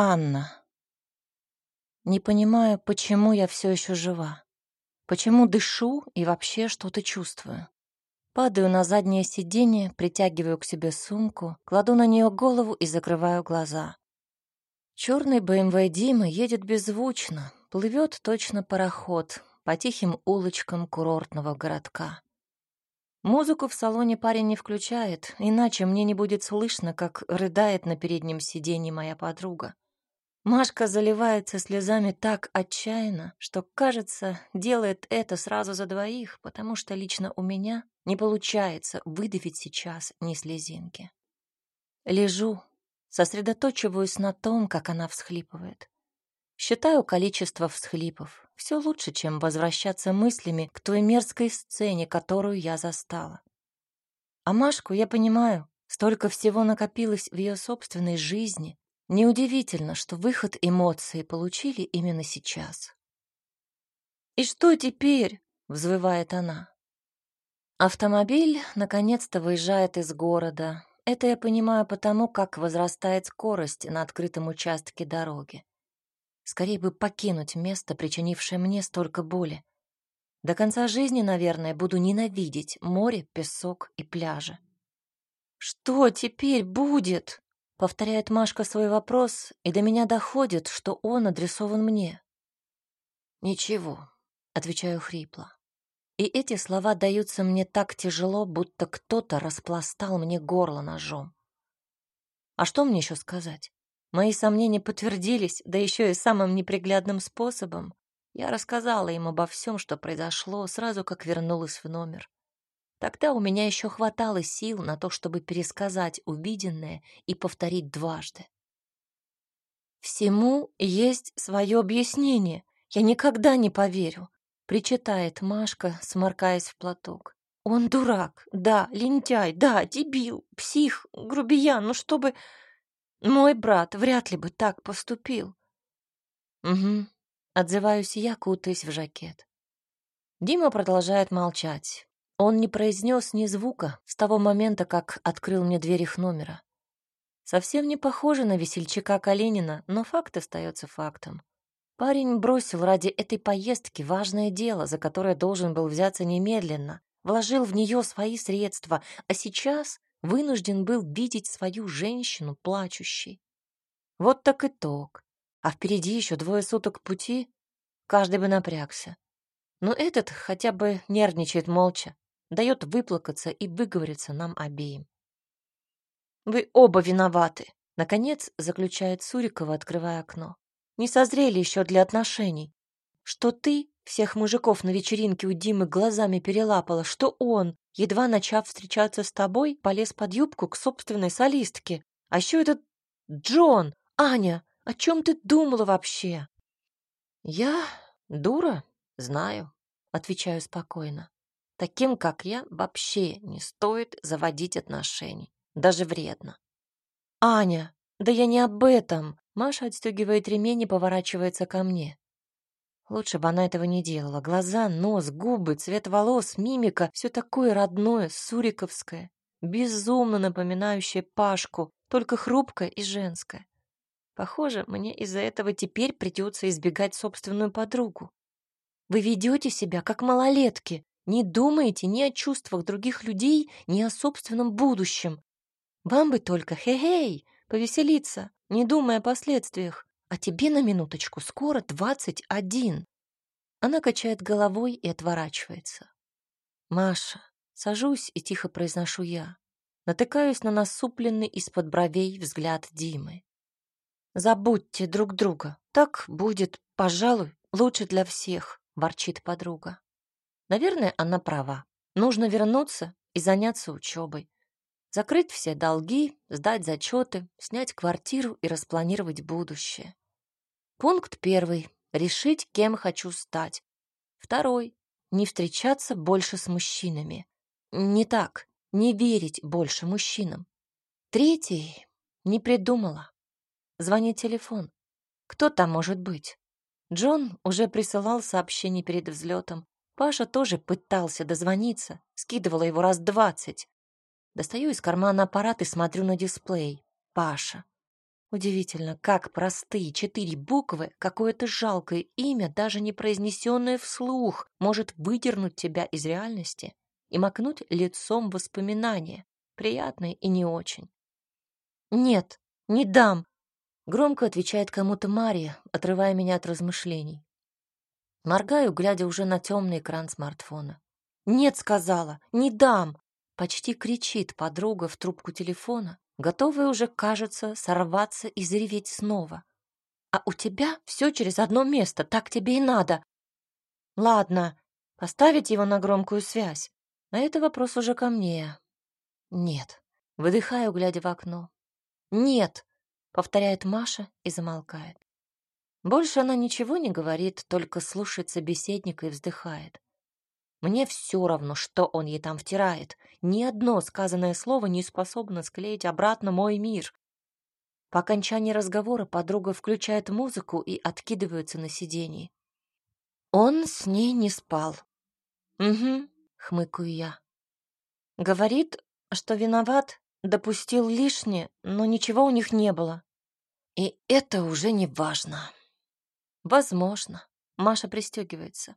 Анна. Не понимаю, почему я все еще жива. Почему дышу и вообще что-то чувствую. Падаю на заднее сиденье, притягиваю к себе сумку, кладу на нее голову и закрываю глаза. Черный БМВ Димы едет беззвучно, плывет точно пароход по тихим улочкам курортного городка. Музыку в салоне парень не включает, иначе мне не будет слышно, как рыдает на переднем сиденье моя подруга. Машка заливается слезами так отчаянно, что, кажется, делает это сразу за двоих, потому что лично у меня не получается выдавить сейчас ни слезинки. Лежу, сосредоточиваюсь на том, как она всхлипывает. Считаю количество всхлипов. Все лучше, чем возвращаться мыслями к той мерзкой сцене, которую я застала. А Машку я понимаю, столько всего накопилось в ее собственной жизни, Неудивительно, что выход эмоций получили именно сейчас. «И что теперь?» — взвывает она. Автомобиль наконец-то выезжает из города. Это я понимаю потому, как возрастает скорость на открытом участке дороги. Скорее бы покинуть место, причинившее мне столько боли. До конца жизни, наверное, буду ненавидеть море, песок и пляжи. «Что теперь будет?» Повторяет Машка свой вопрос, и до меня доходит, что он адресован мне. «Ничего», — отвечаю хрипло. И эти слова даются мне так тяжело, будто кто-то распластал мне горло ножом. А что мне еще сказать? Мои сомнения подтвердились, да еще и самым неприглядным способом. Я рассказала им обо всем, что произошло, сразу как вернулась в номер. Тогда у меня еще хватало сил на то, чтобы пересказать увиденное и повторить дважды. «Всему есть свое объяснение. Я никогда не поверю», — причитает Машка, сморкаясь в платок. «Он дурак, да, лентяй, да, дебил, псих, грубиян, ну чтобы... Мой брат вряд ли бы так поступил». «Угу», — отзываюсь я, кутаясь в жакет. Дима продолжает молчать. Он не произнес ни звука с того момента, как открыл мне дверь их номера. Совсем не похоже на весельчака Калинина, но факт остается фактом. Парень бросил ради этой поездки важное дело, за которое должен был взяться немедленно, вложил в нее свои средства, а сейчас вынужден был видеть свою женщину плачущей. Вот так итог. А впереди еще двое суток пути, каждый бы напрягся. Но этот хотя бы нервничает молча, дает выплакаться и выговориться нам обеим. «Вы оба виноваты», — наконец заключает Сурикова, открывая окно. «Не созрели еще для отношений. Что ты всех мужиков на вечеринке у Димы глазами перелапала, что он, едва начав встречаться с тобой, полез под юбку к собственной солистке. А еще этот Джон, Аня, о чем ты думала вообще?» «Я дура, знаю», — отвечаю спокойно. Таким, как я, вообще не стоит заводить отношений. Даже вредно. «Аня, да я не об этом!» Маша отстегивает ремень и поворачивается ко мне. Лучше бы она этого не делала. Глаза, нос, губы, цвет волос, мимика — все такое родное, суриковское, безумно напоминающее Пашку, только хрупкое и женское. Похоже, мне из-за этого теперь придется избегать собственную подругу. Вы ведете себя как малолетки, не думаете ни о чувствах других людей, ни о собственном будущем. Вам бы только хе-хей, повеселиться, не думая о последствиях. А тебе на минуточку скоро двадцать один. Она качает головой и отворачивается. Маша, сажусь и тихо произношу я. Натыкаюсь на насупленный из-под бровей взгляд Димы. Забудьте друг друга. Так будет, пожалуй, лучше для всех, ворчит подруга. Наверное, она права. Нужно вернуться и заняться учебой. Закрыть все долги, сдать зачеты, снять квартиру и распланировать будущее. Пункт первый. Решить, кем хочу стать. Второй. Не встречаться больше с мужчинами. Не так. Не верить больше мужчинам. Третий. Не придумала. Звонит телефон. Кто там может быть? Джон уже присылал сообщение перед взлетом. Паша тоже пытался дозвониться, скидывала его раз двадцать. Достаю из кармана аппарат и смотрю на дисплей. Паша. Удивительно, как простые четыре буквы, какое-то жалкое имя, даже не произнесенное вслух, может выдернуть тебя из реальности и макнуть лицом воспоминания, приятные и не очень. «Нет, не дам!» — громко отвечает кому-то Мария, отрывая меня от размышлений. Моргаю, глядя уже на темный экран смартфона. «Нет», — сказала, — «не дам!» — почти кричит подруга в трубку телефона, готовая уже, кажется, сорваться и зареветь снова. «А у тебя все через одно место, так тебе и надо!» «Ладно, поставить его на громкую связь. На это вопрос уже ко мне». «Нет». Выдыхаю, глядя в окно. «Нет», — повторяет Маша и замолкает. Больше она ничего не говорит, только слушает собеседника и вздыхает. Мне все равно, что он ей там втирает. Ни одно сказанное слово не способно склеить обратно мой мир. По окончании разговора подруга включает музыку и откидывается на сиденье. Он с ней не спал. «Угу», — хмыкаю я. Говорит, что виноват, допустил лишнее, но ничего у них не было. И это уже не важно. Возможно. Маша пристегивается.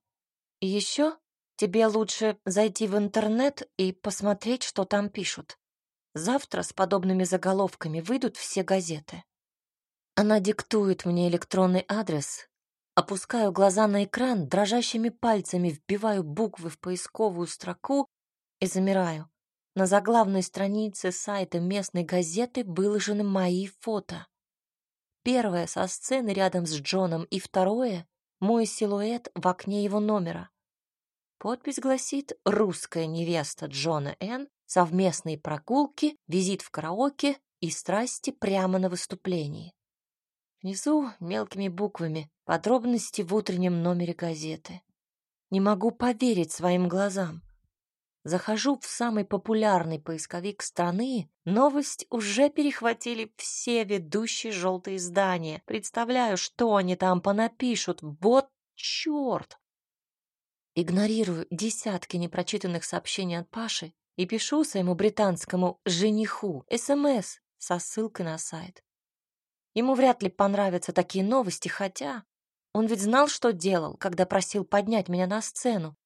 И еще Тебе лучше зайти в интернет и посмотреть, что там пишут. Завтра с подобными заголовками выйдут все газеты. Она диктует мне электронный адрес. Опускаю глаза на экран, дрожащими пальцами вбиваю буквы в поисковую строку и замираю. На заглавной странице сайта местной газеты выложены мои фото. Первое со сцены рядом с Джоном и второе — мой силуэт в окне его номера. Подпись гласит «Русская невеста Джона Н. Совместные прогулки, визит в караоке и страсти прямо на выступлении». Внизу мелкими буквами подробности в утреннем номере газеты. Не могу поверить своим глазам. Захожу в самый популярный поисковик страны, новость уже перехватили все ведущие желтые издания. Представляю, что они там понапишут. Вот черт! Игнорирую десятки непрочитанных сообщений от Паши и пишу своему британскому жениху СМС со ссылкой на сайт. Ему вряд ли понравятся такие новости, хотя он ведь знал, что делал, когда просил поднять меня на сцену.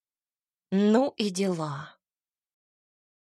Ну и дела.